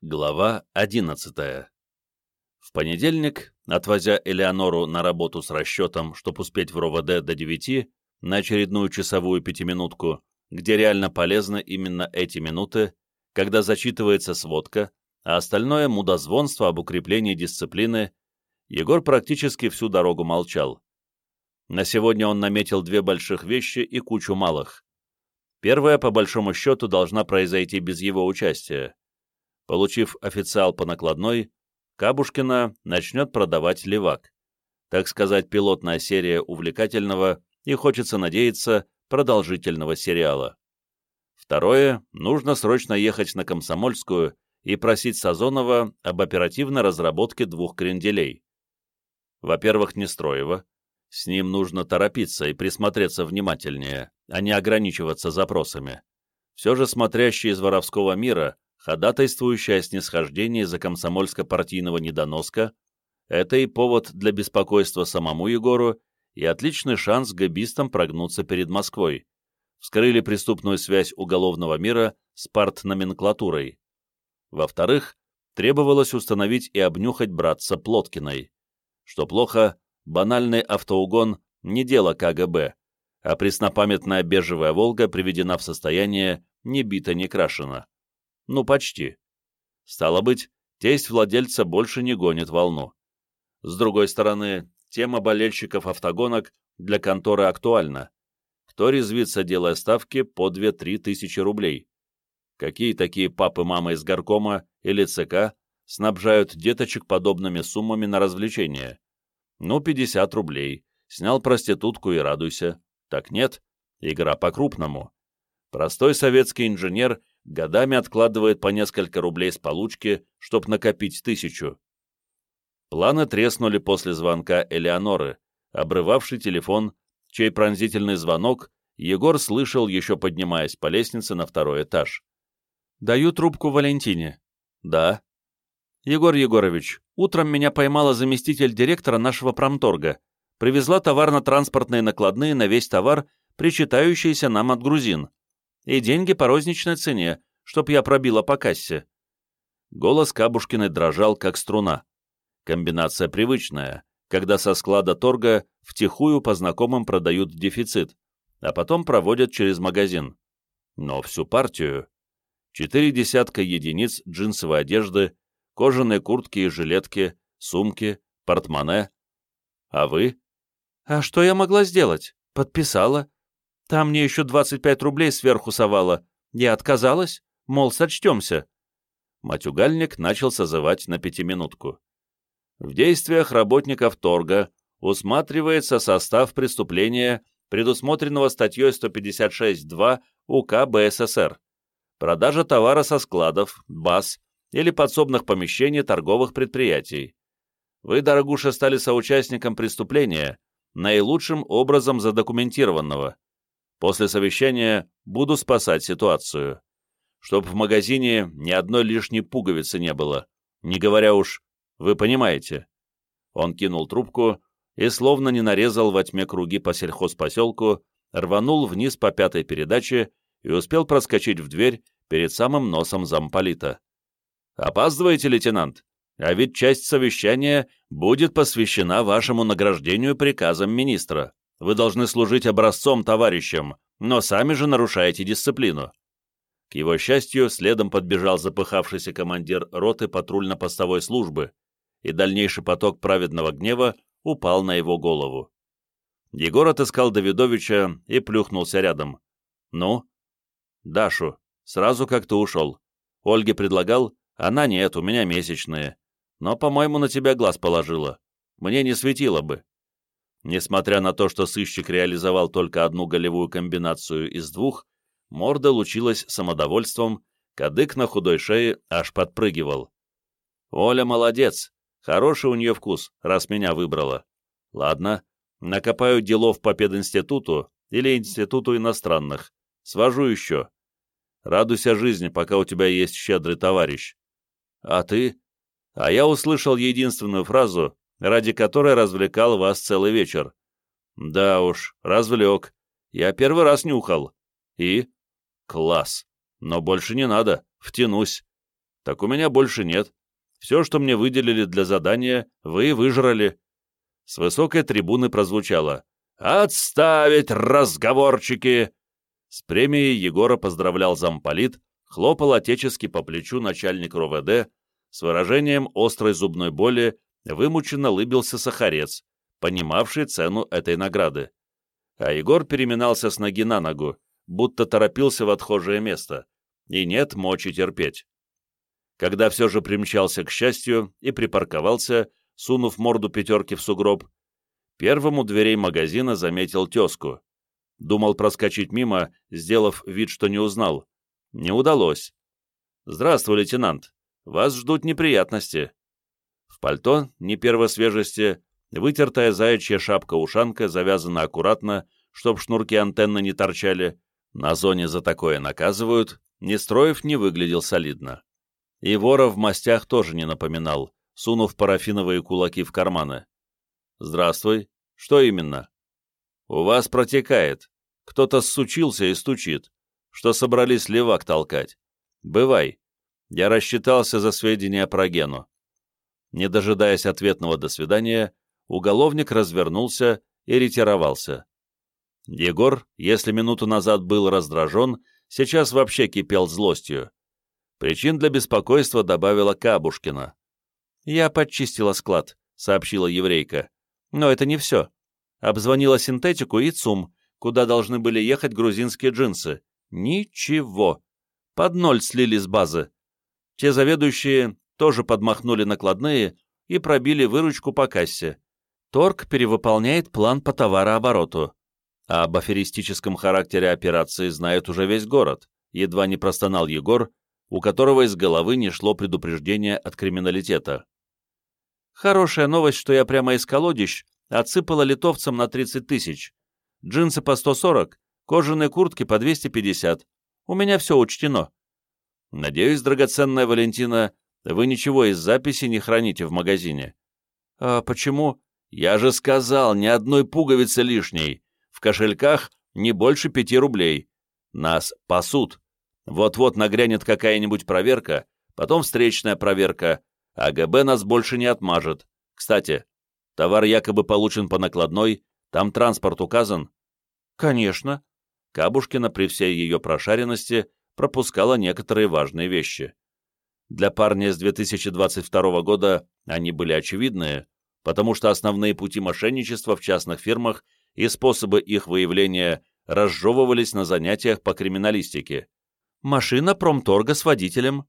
Глава 11 В понедельник, отвозя Элеонору на работу с расчетом, чтобы успеть в РОВД до 9, на очередную часовую пятиминутку, где реально полезны именно эти минуты, когда зачитывается сводка, а остальное мудозвонство об укреплении дисциплины, Егор практически всю дорогу молчал. На сегодня он наметил две больших вещи и кучу малых. Первая, по большому счету, должна произойти без его участия Получив официал по накладной, Кабушкина начнет продавать левак. Так сказать, пилотная серия увлекательного и, хочется надеяться, продолжительного сериала. Второе, нужно срочно ехать на Комсомольскую и просить Сазонова об оперативной разработке двух кренделей. Во-первых, Нестроева. С ним нужно торопиться и присмотреться внимательнее, а не ограничиваться запросами. Все же смотрящий из воровского мира ходатайствующая о снисхождении за комсомольско-партийного недоноска, это и повод для беспокойства самому Егору, и отличный шанс габистам прогнуться перед Москвой. Вскрыли преступную связь уголовного мира с партноменклатурой. Во-вторых, требовалось установить и обнюхать братца Плоткиной. Что плохо, банальный автоугон не дело КГБ, а преснопамятная бежевая «Волга» приведена в состояние не бита, не крашена. Ну, почти. Стало быть, тесть владельца больше не гонит волну. С другой стороны, тема болельщиков автогонок для конторы актуальна. Кто резвится, делая ставки по 2-3 тысячи рублей? Какие такие папы-мамы из горкома или ЦК снабжают деточек подобными суммами на развлечения? Ну, 50 рублей. Снял проститутку и радуйся. Так нет, игра по-крупному. Простой советский инженер годами откладывает по несколько рублей с получки, чтоб накопить тысячу. Планы треснули после звонка Элеоноры, обрывавший телефон, чей пронзительный звонок Егор слышал, еще поднимаясь по лестнице на второй этаж. «Даю трубку Валентине». «Да». «Егор Егорович, утром меня поймала заместитель директора нашего промторга. Привезла товарно-транспортные накладные на весь товар, причитающиеся нам от грузин и деньги по розничной цене, чтоб я пробила по кассе». Голос Кабушкиной дрожал, как струна. Комбинация привычная, когда со склада торга втихую по знакомым продают дефицит, а потом проводят через магазин. Но всю партию. Четыре десятка единиц джинсовой одежды, кожаные куртки и жилетки, сумки, портмоне. А вы? А что я могла сделать? Подписала. Там мне еще 25 рублей сверху совала. Я отказалась, мол, сочтемся. Матюгальник начал созывать на пятиминутку. В действиях работников торга усматривается состав преступления, предусмотренного статьей 156.2 УК БССР. Продажа товара со складов, баз или подсобных помещений торговых предприятий. Вы, дорогуша, стали соучастником преступления, наилучшим образом задокументированного. После совещания буду спасать ситуацию. Чтоб в магазине ни одной лишней пуговицы не было, не говоря уж, вы понимаете. Он кинул трубку и, словно не нарезал во тьме круги по сельхозпоселку, рванул вниз по пятой передаче и успел проскочить в дверь перед самым носом замполита. «Опаздываете, лейтенант? А ведь часть совещания будет посвящена вашему награждению приказом министра». Вы должны служить образцом товарищам, но сами же нарушаете дисциплину». К его счастью, следом подбежал запыхавшийся командир роты патрульно-постовой службы, и дальнейший поток праведного гнева упал на его голову. Егор отыскал Давидовича и плюхнулся рядом. «Ну?» «Дашу. Сразу как ты ушел. Ольге предлагал? Она нет, у меня месячные. Но, по-моему, на тебя глаз положила. Мне не светило бы. Несмотря на то, что сыщик реализовал только одну голевую комбинацию из двух, морда лучилась самодовольством, кадык на худой шее аж подпрыгивал. «Оля молодец, хороший у нее вкус, раз меня выбрала. Ладно, накопаю делов по пединституту или институту иностранных, свожу еще. Радуйся жизни, пока у тебя есть щедрый товарищ. А ты?» А я услышал единственную фразу, ради которой развлекал вас целый вечер. Да уж, развлек. Я первый раз нюхал. И? Класс. Но больше не надо, втянусь. Так у меня больше нет. Все, что мне выделили для задания, вы выжрали. С высокой трибуны прозвучало «Отставить разговорчики!» С премией Егора поздравлял замполит, хлопал отечески по плечу начальник РОВД, с выражением острой зубной боли вымученно лыбился Сахарец, понимавший цену этой награды. А Егор переминался с ноги на ногу, будто торопился в отхожее место, и нет мочи терпеть. Когда все же примчался к счастью и припарковался, сунув морду пятерки в сугроб, первым у дверей магазина заметил тезку. Думал проскочить мимо, сделав вид, что не узнал. Не удалось. «Здравствуй, лейтенант. Вас ждут неприятности». В пальто, не первой свежести, вытертая заячья шапка-ушанка завязана аккуратно, чтоб шнурки антенны не торчали. На зоне за такое наказывают. Нестроев не выглядел солидно. И вора в мастях тоже не напоминал, сунув парафиновые кулаки в карманы. «Здравствуй. Что именно?» «У вас протекает. Кто-то сучился и стучит, что собрались левак толкать. Бывай. Я рассчитался за сведения про Гену». Не дожидаясь ответного «до свидания», уголовник развернулся и ретировался. Егор, если минуту назад был раздражен, сейчас вообще кипел злостью. Причин для беспокойства добавила Кабушкина. «Я подчистила склад», — сообщила еврейка. «Но это не все. Обзвонила синтетику и ЦУМ, куда должны были ехать грузинские джинсы. Ничего. Под ноль слили с базы. Те заведующие тоже подмахнули накладные и пробили выручку по кассе. Торг перевыполняет план по товарообороту. А об аферистическом характере операции знает уже весь город. Едва не простонал Егор, у которого из головы не шло предупреждение от криминалитета. Хорошая новость, что я прямо из колодищ отсыпала литовцам на 30 тысяч. Джинсы по 140, кожаные куртки по 250. У меня все учтено. Надеюсь, драгоценная Валентина, вы ничего из записи не храните в магазине. А почему? Я же сказал, ни одной пуговицы лишней. В кошельках не больше пяти рублей. Нас пасут. Вот-вот нагрянет какая-нибудь проверка, потом встречная проверка, а ГБ нас больше не отмажет. Кстати, товар якобы получен по накладной, там транспорт указан? Конечно. Кабушкина при всей ее прошаренности пропускала некоторые важные вещи. Для парня с 2022 года они были очевидные, потому что основные пути мошенничества в частных фирмах и способы их выявления разжевывались на занятиях по криминалистике. Машина промторга с водителем.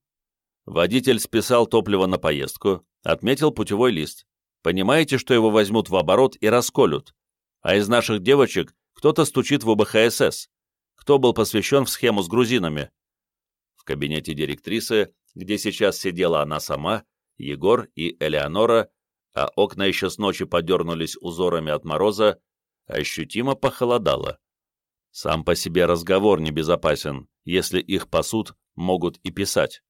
Водитель списал топливо на поездку, отметил путевой лист. Понимаете, что его возьмут в оборот и расколют. А из наших девочек кто-то стучит в УБХСС. Кто был посвящен в схему с грузинами? В кабинете директрисы, где сейчас сидела она сама, Егор и Элеонора, а окна еще с ночи подернулись узорами от мороза, ощутимо похолодало. Сам по себе разговор небезопасен, если их пасут, могут и писать.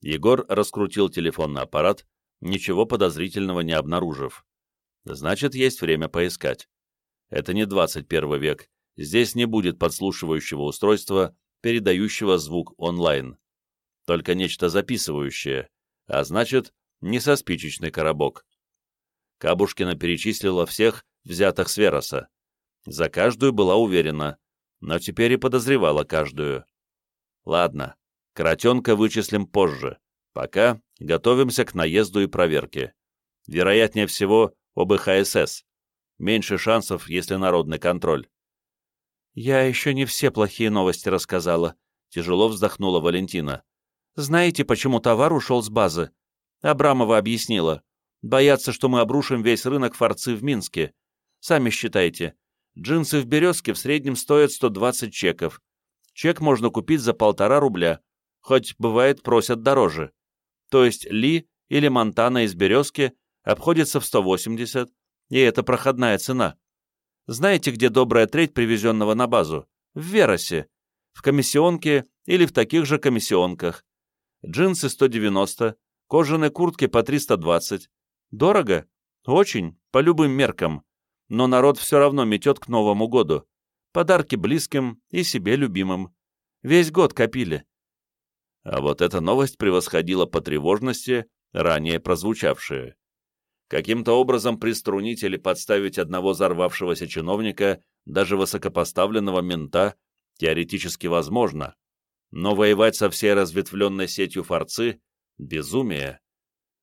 Егор раскрутил телефонный аппарат, ничего подозрительного не обнаружив. Значит, есть время поискать. Это не 21 век, здесь не будет подслушивающего устройства, передающего звук онлайн. Только нечто записывающее, а значит, не со спичечный коробок. Кабушкина перечислила всех, взятых с Вероса. За каждую была уверена, но теперь и подозревала каждую. Ладно, кротенка вычислим позже. Пока готовимся к наезду и проверке. Вероятнее всего, ОБХСС. Меньше шансов, если народный контроль. «Я еще не все плохие новости рассказала», — тяжело вздохнула Валентина. «Знаете, почему товар ушел с базы?» Абрамова объяснила. «Боятся, что мы обрушим весь рынок форцы в Минске. Сами считайте. Джинсы в «Березке» в среднем стоят 120 чеков. Чек можно купить за полтора рубля, хоть, бывает, просят дороже. То есть Ли или Монтана из «Березки» обходится в 180, и это проходная цена. Знаете, где добрая треть привезенного на базу? В Веросе. В комиссионке или в таких же комиссионках. Джинсы 190, кожаные куртки по 320. Дорого? Очень, по любым меркам но народ все равно метет к Новому году. Подарки близким и себе любимым. Весь год копили. А вот эта новость превосходила по тревожности ранее прозвучавшие. Каким-то образом приструнить или подставить одного взорвавшегося чиновника, даже высокопоставленного мента, теоретически возможно, но воевать со всей разветвленной сетью форцы — безумие.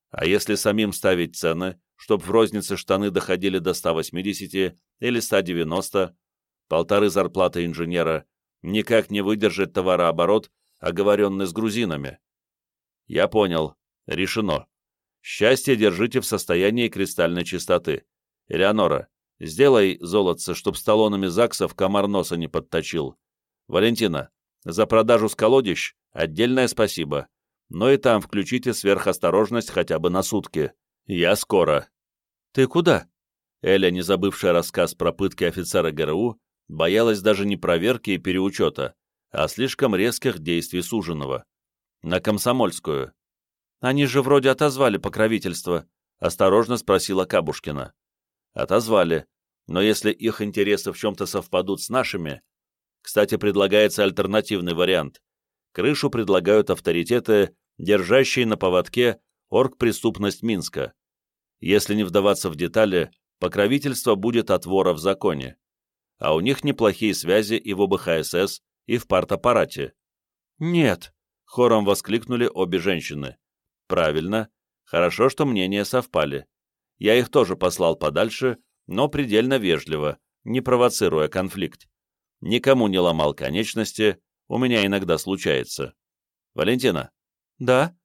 А если самим ставить цены, чтоб в рознице штаны доходили до 180 или 190, полторы зарплаты инженера, никак не выдержит товарооборот, оговоренный с грузинами. Я понял. Решено. Счастье держите в состоянии кристальной чистоты. Элеонора, сделай золотце, чтоб с талонами ЗАГСов комар носа не подточил. Валентина, за продажу сколодищ отдельное спасибо. Но и там включите сверхосторожность хотя бы на сутки. Я скоро. Ты куда? Эля, не забывшая рассказ про пытки офицера ГРУ, боялась даже не проверки и переучета, а слишком резких действий суженого. На Комсомольскую. Они же вроде отозвали покровительство, осторожно спросила Кабушкина. Отозвали, но если их интересы в чем-то совпадут с нашими... Кстати, предлагается альтернативный вариант. Крышу предлагают авторитеты, держащие на поводке оргпреступность Минска. Если не вдаваться в детали, покровительство будет от вора в законе. А у них неплохие связи и в ОБХСС, и в партаппарате. «Нет», — хором воскликнули обе женщины. «Правильно. Хорошо, что мнения совпали. Я их тоже послал подальше, но предельно вежливо, не провоцируя конфликт. Никому не ломал конечности, у меня иногда случается. Валентина?» «Да?»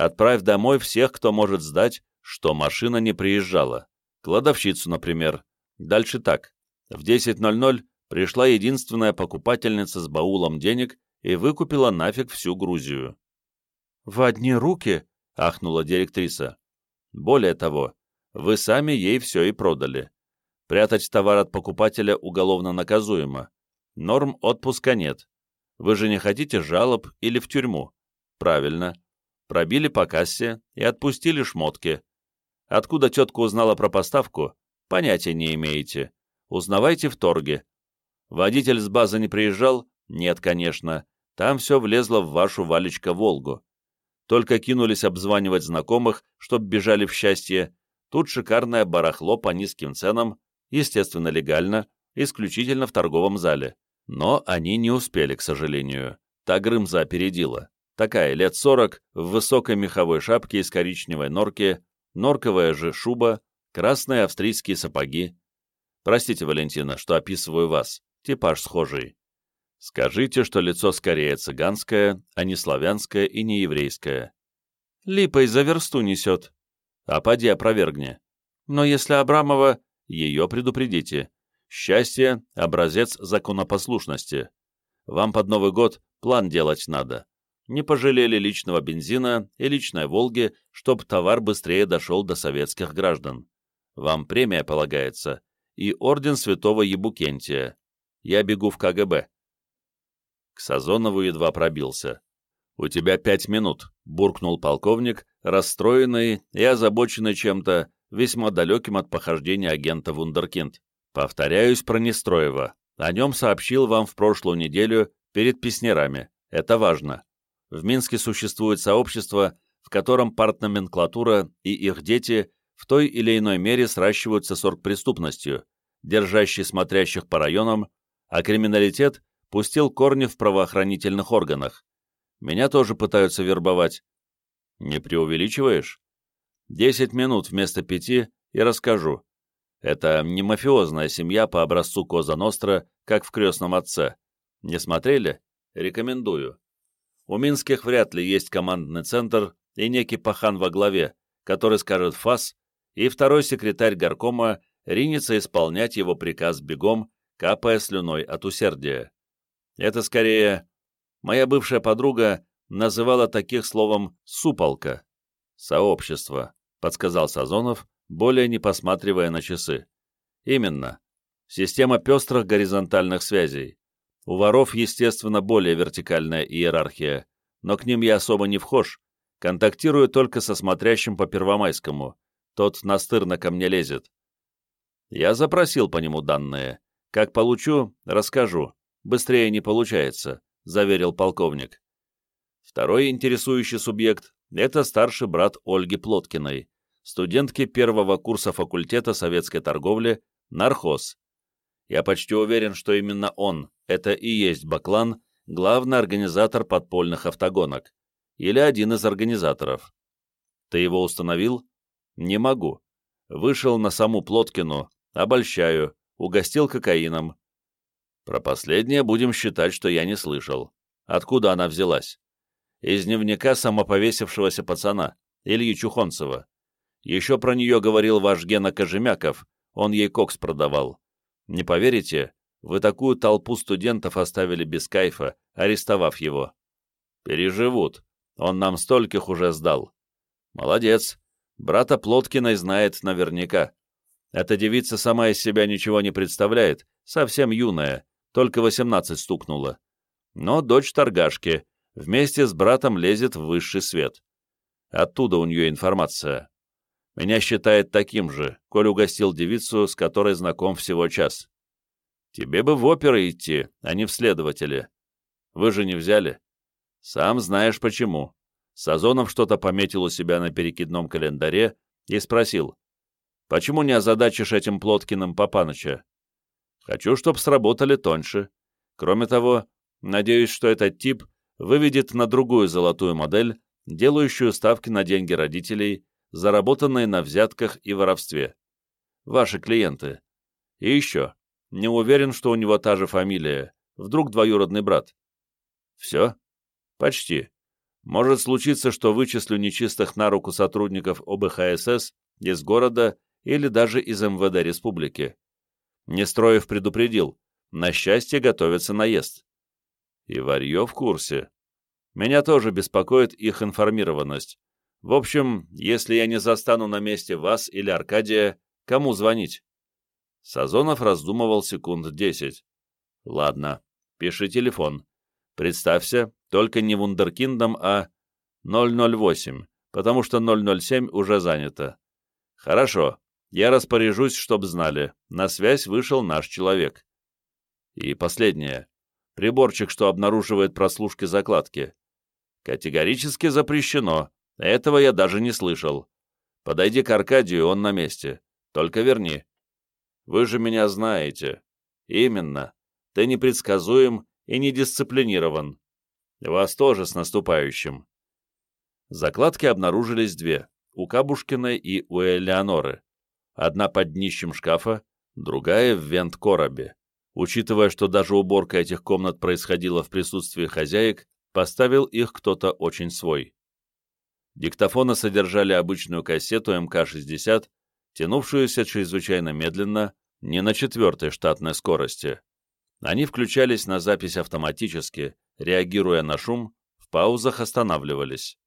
«Отправь домой всех, кто может сдать, что машина не приезжала. Кладовщицу, например. Дальше так. В 10.00 пришла единственная покупательница с баулом денег и выкупила нафиг всю Грузию. «В одни руки?» — ахнула директриса. «Более того, вы сами ей все и продали. Прятать товар от покупателя уголовно наказуемо. Норм отпуска нет. Вы же не хотите жалоб или в тюрьму? Правильно. Пробили по кассе и отпустили шмотки. Откуда тетка узнала про поставку? Понятия не имеете. Узнавайте в торге. Водитель с базы не приезжал? Нет, конечно. Там все влезло в вашу Валечка-Волгу. Только кинулись обзванивать знакомых, чтоб бежали в счастье. Тут шикарное барахло по низким ценам, естественно, легально, исключительно в торговом зале. Но они не успели, к сожалению. Та Грымза опередила. Такая, лет сорок, в высокой меховой шапке из коричневой норки, норковая же шуба, красные австрийские сапоги. Простите, Валентина, что описываю вас типаж схожий. Скажите, что лицо скорее цыганское, а не славянское и не еврейское. Липой за версту несет. А поди опровергни. Но если Абрамова, ее предупредите. Счастье — образец законопослушности. Вам под Новый год план делать надо. Не пожалели личного бензина и личной «Волги», чтоб товар быстрее дошел до советских граждан. Вам премия полагается и орден святого Ебукентия. Я бегу в КГБ». К Сазонову едва пробился. «У тебя пять минут», — буркнул полковник, расстроенный и озабоченный чем-то, весьма далеким от похождения агента Вундеркинд. «Повторяюсь про Нестроева. О нем сообщил вам в прошлую неделю перед песнярами. Это важно. В Минске существует сообщество, в котором партноменклатура и их дети в той или иной мере сращиваются с оргпреступностью, держащей смотрящих по районам а криминалитет пустил корни в правоохранительных органах. Меня тоже пытаются вербовать. Не преувеличиваешь? Десять минут вместо пяти и расскажу. Это не мафиозная семья по образцу Коза Ностра, как в «Крестном отце». Не смотрели? Рекомендую. У Минских вряд ли есть командный центр и некий пахан во главе, который скажет «фас», и второй секретарь горкома ринется исполнять его приказ бегом капая слюной от усердия. Это скорее... Моя бывшая подруга называла таких словом «суполка». «Сообщество», — подсказал Сазонов, более не посматривая на часы. «Именно. Система пестрых горизонтальных связей. У воров, естественно, более вертикальная иерархия, но к ним я особо не вхож, контактирую только со смотрящим по Первомайскому. Тот настырно ко мне лезет. Я запросил по нему данные. «Как получу, расскажу. Быстрее не получается», — заверил полковник. Второй интересующий субъект – это старший брат Ольги Плоткиной, студентки первого курса факультета советской торговли, нархоз. Я почти уверен, что именно он, это и есть Баклан, главный организатор подпольных автогонок, или один из организаторов. Ты его установил? Не могу. Вышел на саму Плоткину, обольщаю, угостил кокаином. Про последнее будем считать, что я не слышал. Откуда она взялась? Из дневника самоповесившегося пацана, Ильи Чухонцева. Еще про нее говорил ваш Гена Кожемяков, он ей кокс продавал. Не поверите, вы такую толпу студентов оставили без кайфа, арестовав его. Переживут, он нам стольких уже сдал. Молодец, брата Плоткиной знает наверняка. Эта девица сама из себя ничего не представляет, совсем юная, только восемнадцать стукнула. Но дочь торгашки, вместе с братом лезет в высший свет. Оттуда у нее информация. Меня считает таким же, коль угостил девицу, с которой знаком всего час. Тебе бы в оперы идти, а не в следователи. Вы же не взяли. Сам знаешь почему. Сазонов что-то пометил у себя на перекидном календаре и спросил, почему не озадачишь этим Плоткиным Папаныча? Хочу, чтоб сработали тоньше. Кроме того, надеюсь, что этот тип выведет на другую золотую модель, делающую ставки на деньги родителей, заработанные на взятках и воровстве. Ваши клиенты. И еще. Не уверен, что у него та же фамилия. Вдруг двоюродный брат. Все? Почти. Может случиться, что вычислю нечистых на руку сотрудников ОБХСС из города или даже из МВД республики. Нестроев предупредил. На счастье готовится наезд. И варье в курсе. Меня тоже беспокоит их информированность. В общем, если я не застану на месте вас или Аркадия, кому звонить?» Сазонов раздумывал секунд десять. «Ладно, пиши телефон. Представься, только не вундеркиндом, а 008, потому что 007 уже занято. Хорошо, я распоряжусь, чтоб знали, на связь вышел наш человек. И последнее. Приборчик, что обнаруживает прослушки закладки. Категорически запрещено, этого я даже не слышал. Подойди к Аркадию, он на месте. Только верни. Вы же меня знаете. Именно. Ты непредсказуем и недисциплинирован. Вас тоже с наступающим. Закладки обнаружились две, у Кабушкиной и у Элеоноры. Одна под днищем шкафа, другая в вент-коробе. Учитывая, что даже уборка этих комнат происходила в присутствии хозяек, поставил их кто-то очень свой. Диктофоны содержали обычную кассету МК-60, тянувшуюся чрезвычайно медленно, не на четвертой штатной скорости. Они включались на запись автоматически, реагируя на шум, в паузах останавливались.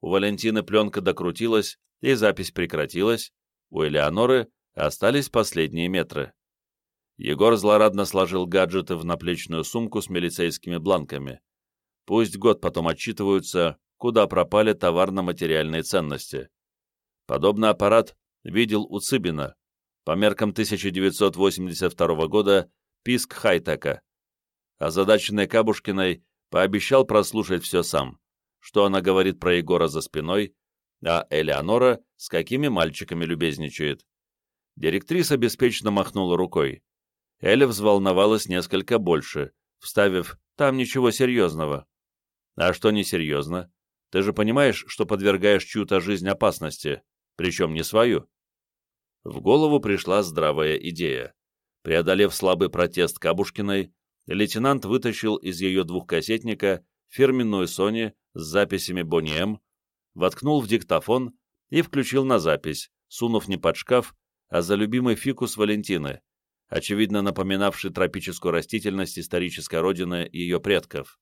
У Валентины пленка докрутилась, и запись прекратилась, у Элеоноры остались последние метры. Егор злорадно сложил гаджеты в наплечную сумку с милицейскими бланками. Пусть год потом отчитываются, куда пропали товарно-материальные ценности. Подобный аппарат видел у Цыбина, по меркам 1982 года, писк хай-тека. Озадаченный Кабушкиной пообещал прослушать все сам, что она говорит про Егора за спиной, а Элеонора с какими мальчиками любезничает. Директриса беспечно махнула рукой. Эля взволновалась несколько больше, вставив «там ничего серьезного». А что несерьезно? Ты же понимаешь, что подвергаешь чью-то жизнь опасности, причем не свою. В голову пришла здравая идея. Преодолев слабый протест Кабушкиной, лейтенант вытащил из ее двухкассетника фирменную Sony с записями Бонни М, воткнул в диктофон и включил на запись, сунув не под шкаф, а за любимый фикус Валентины, очевидно напоминавший тропическую растительность исторической родины ее предков.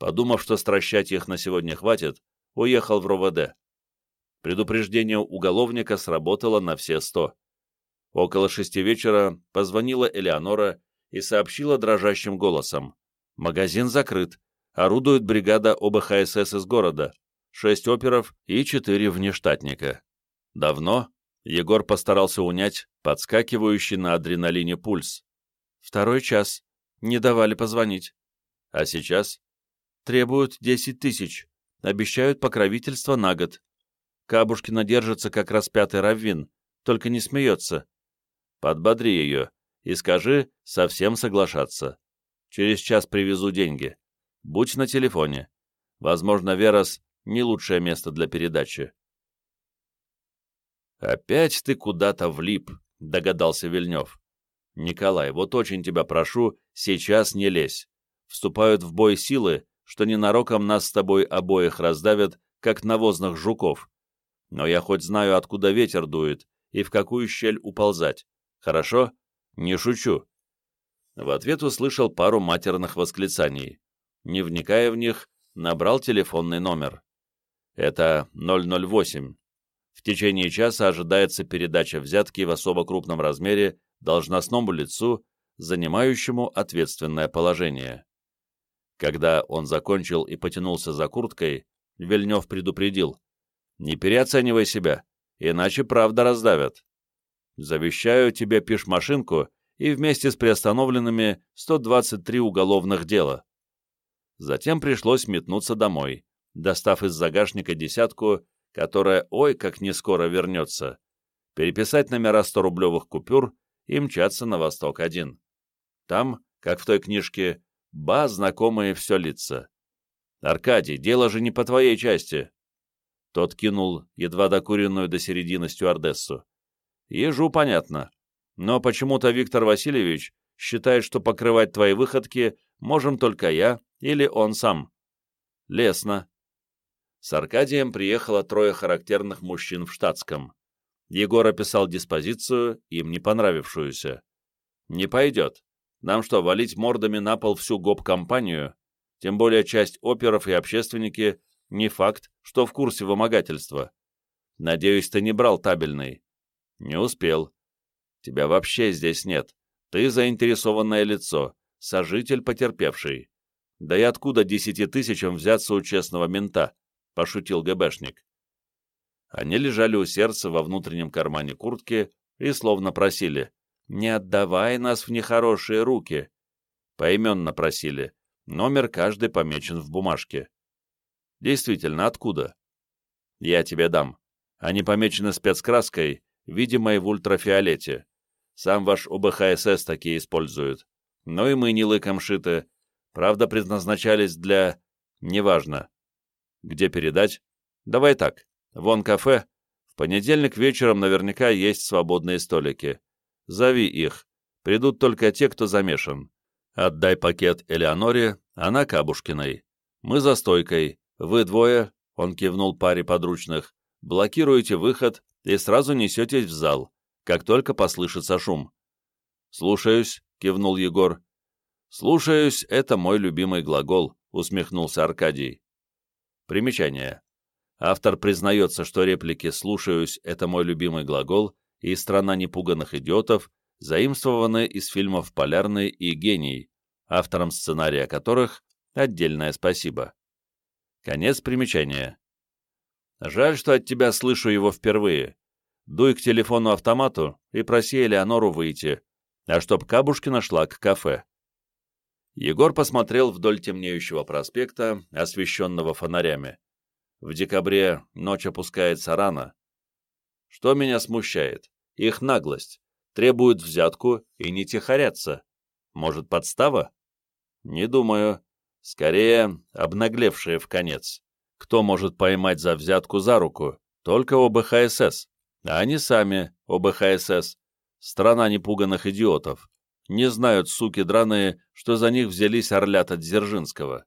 Подумав, что стращать их на сегодня хватит, уехал в РОВД. Предупреждение уголовника сработало на все сто. Около шести вечера позвонила Элеонора и сообщила дрожащим голосом. «Магазин закрыт. Орудует бригада ОБХСС из города. Шесть оперов и четыре внештатника». «Давно?» Егор постарался унять подскакивающий на адреналине пульс. «Второй час. Не давали позвонить». «А сейчас?» Требуют десять тысяч. Обещают покровительство на год. Кабушкина держится как распятый раввин, только не смеется. Подбодри ее и скажи совсем соглашаться. Через час привезу деньги. Будь на телефоне. Возможно, Верос — не лучшее место для передачи. «Опять ты куда-то влип», — догадался Вильнев. «Николай, вот очень тебя прошу, сейчас не лезь. Вступают в бой силы, что ненароком нас с тобой обоих раздавят, как навозных жуков. Но я хоть знаю, откуда ветер дует и в какую щель уползать. Хорошо? Не шучу». В ответ услышал пару матерных восклицаний. Не вникая в них, набрал телефонный номер. Это 008. В течение часа ожидается передача взятки в особо крупном размере должностному лицу, занимающему ответственное положение. Когда он закончил и потянулся за курткой, Вильнев предупредил. «Не переоценивай себя, иначе правда раздавят. Завещаю тебе пиш-машинку и вместе с приостановленными 123 уголовных дела». Затем пришлось метнуться домой, достав из загашника десятку которая ой как не скоро вернется, переписать номера 100-рублевых купюр и мчаться на Восток-1. Там, как в той книжке, ба, знакомые все лица. «Аркадий, дело же не по твоей части!» Тот кинул едва докуренную до середины стюардессу. «Ежу понятно. Но почему-то Виктор Васильевич считает, что покрывать твои выходки можем только я или он сам. Лесно. С Аркадием приехало трое характерных мужчин в штатском. Егор описал диспозицию, им не понравившуюся. «Не пойдет. Нам что, валить мордами на пол всю гоп-компанию? Тем более часть оперов и общественники не факт, что в курсе вымогательства. Надеюсь, ты не брал табельный?» «Не успел. Тебя вообще здесь нет. Ты заинтересованное лицо, сожитель потерпевший. Да и откуда десяти тысячам взяться у честного мента?» — пошутил ГБшник. Они лежали у сердца во внутреннем кармане куртки и словно просили «Не отдавай нас в нехорошие руки». Поименно просили, номер каждый помечен в бумажке. Действительно, откуда? Я тебе дам. Они помечены спецкраской, видимой в ультрафиолете. Сам ваш ОБХСС такие использует. Но и мы не лыком шиты. Правда, предназначались для... Неважно. Где передать? Давай так. Вон кафе. В понедельник вечером наверняка есть свободные столики. Зови их. Придут только те, кто замешан. Отдай пакет Элеоноре, она Кабушкиной. Мы за стойкой. Вы двое, он кивнул паре подручных, блокируете выход и сразу несетесь в зал, как только послышится шум. «Слушаюсь», — кивнул Егор. «Слушаюсь» — это мой любимый глагол, — усмехнулся Аркадий. Примечание. Автор признается, что реплики «слушаюсь» — это мой любимый глагол, и «страна непуганных идиотов» заимствованы из фильмов «Полярный» и «Гений», авторам сценария которых отдельное спасибо. Конец примечания. Жаль, что от тебя слышу его впервые. Дуй к телефону-автомату и проси Элеонору выйти, а чтоб Кабушкина шла к кафе. Егор посмотрел вдоль темнеющего проспекта, освещенного фонарями. В декабре ночь опускается рано. Что меня смущает? Их наглость. Требуют взятку и не тихорятся. Может, подстава? Не думаю. Скорее, обнаглевшие в конец. Кто может поймать за взятку за руку? Только ОБХСС. А они сами, ОБХСС. Страна непуганных идиотов не знают, суки драные, что за них взялись орлята Дзержинского.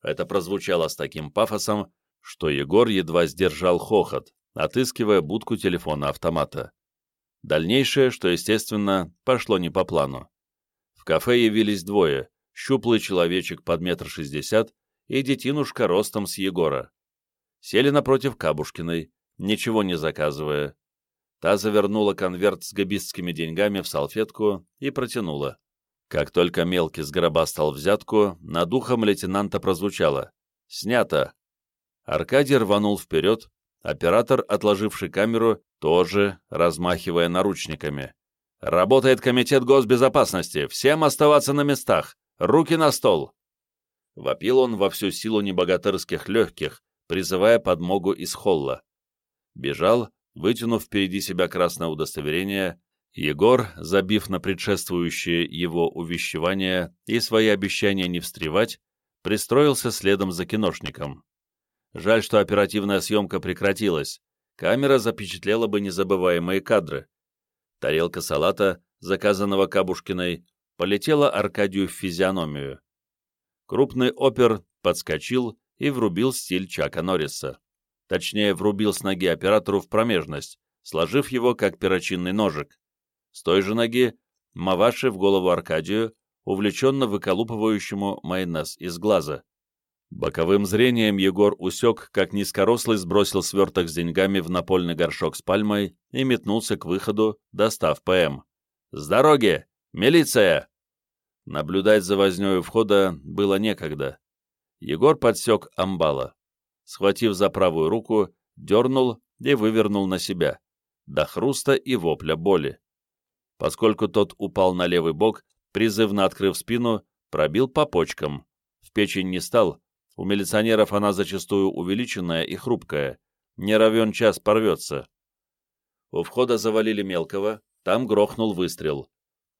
Это прозвучало с таким пафосом, что Егор едва сдержал хохот, отыскивая будку телефона-автомата. Дальнейшее, что, естественно, пошло не по плану. В кафе явились двое, щуплый человечек под метр шестьдесят и детинушка ростом с Егора. Сели напротив Кабушкиной, ничего не заказывая, Та завернула конверт с габистскими деньгами в салфетку и протянула. Как только мелкий сгробастал взятку, над ухом лейтенанта прозвучало «Снято!». Аркадий рванул вперед, оператор, отложивший камеру, тоже размахивая наручниками. «Работает комитет госбезопасности! Всем оставаться на местах! Руки на стол!» Вопил он во всю силу небогатырских легких, призывая подмогу из холла. Бежал, вытянув впереди себя красное удостоверение, Егор, забив на предшествующее его увещевание и свои обещания не встревать, пристроился следом за киношником. Жаль, что оперативная съемка прекратилась. Камера запечатлела бы незабываемые кадры. Тарелка салата, заказанного Кабушкиной, полетела Аркадию в физиономию. Крупный опер подскочил и врубил стиль Чака Норриса. Точнее, врубил с ноги оператору в промежность, сложив его как перочинный ножик. С той же ноги Маваши в голову Аркадию, увлеченно выколупывающему майонез из глаза. Боковым зрением Егор усек, как низкорослый сбросил сверток с деньгами в напольный горшок с пальмой и метнулся к выходу, достав ПМ. «С дороги! Милиция!» Наблюдать за вознёю входа было некогда. Егор подсек амбала. Схватив за правую руку, дернул и вывернул на себя. До хруста и вопля боли поскольку тот упал на левый бок, призывно открыв спину, пробил по почкам. В печень не стал, у милиционеров она зачастую увеличенная и хрупкая, не равен час порвется. У входа завалили мелкого, там грохнул выстрел.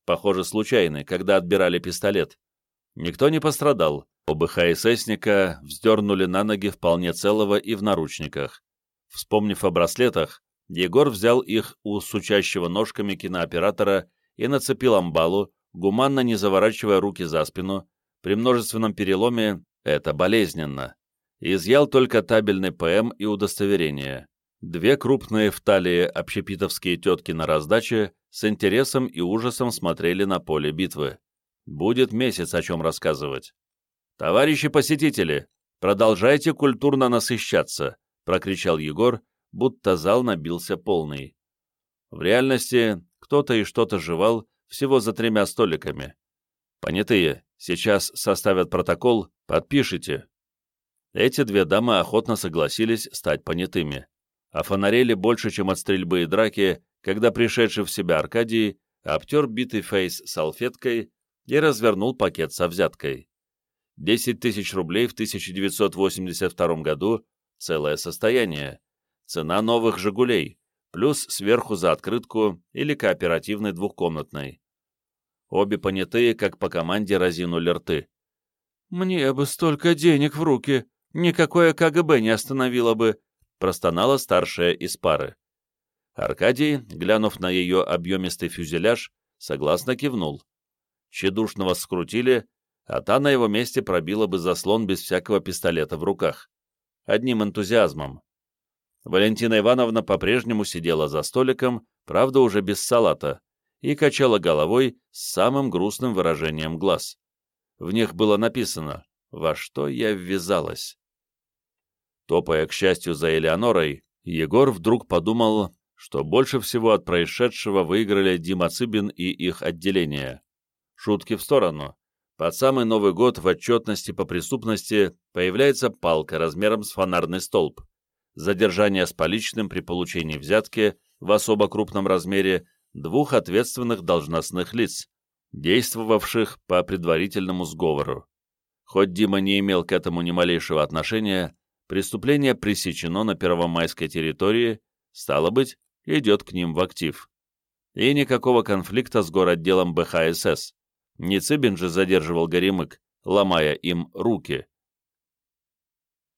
Похоже, случайный, когда отбирали пистолет. Никто не пострадал, оба ХССника вздернули на ноги вполне целого и в наручниках. Вспомнив о браслетах, Егор взял их у сучащего ножками кинооператора и нацепил амбалу, гуманно не заворачивая руки за спину. При множественном переломе это болезненно. Изъял только табельный ПМ и удостоверение. Две крупные в талии общепитовские тетки на раздаче с интересом и ужасом смотрели на поле битвы. Будет месяц о чем рассказывать. «Товарищи посетители, продолжайте культурно насыщаться», — прокричал Егор, будто зал набился полный. В реальности кто-то и что-то жевал всего за тремя столиками. Понятые, сейчас составят протокол, подпишите. Эти две дамы охотно согласились стать понятыми, а фонарели больше, чем от стрельбы и драки, когда пришедший в себя Аркадий обтер битый фейс салфеткой и развернул пакет со взяткой. 10 тысяч рублей в 1982 году — целое состояние цена новых «Жигулей», плюс сверху за открытку или кооперативной двухкомнатной. Обе понятые, как по команде, разинули рты. «Мне бы столько денег в руки, никакое КГБ не остановило бы», простонала старшая из пары. Аркадий, глянув на ее объемистый фюзеляж, согласно кивнул. Чедушного скрутили, а та на его месте пробила бы заслон без всякого пистолета в руках. Одним энтузиазмом. Валентина Ивановна по-прежнему сидела за столиком, правда уже без салата, и качала головой с самым грустным выражением глаз. В них было написано «Во что я ввязалась?». Топая, к счастью, за Элеонорой, Егор вдруг подумал, что больше всего от происшедшего выиграли Дима Цыбин и их отделение. Шутки в сторону. Под самый Новый год в отчетности по преступности появляется палка размером с фонарный столб задержание с поличным при получении взятки в особо крупном размере двух ответственных должностных лиц, действовавших по предварительному сговору. Хоть Дима не имел к этому ни малейшего отношения, преступление пресечено на первомайской территории, стало быть, идет к ним в актив. И никакого конфликта с городделом БХСС. Не Цыбин же задерживал Горемык, ломая им руки.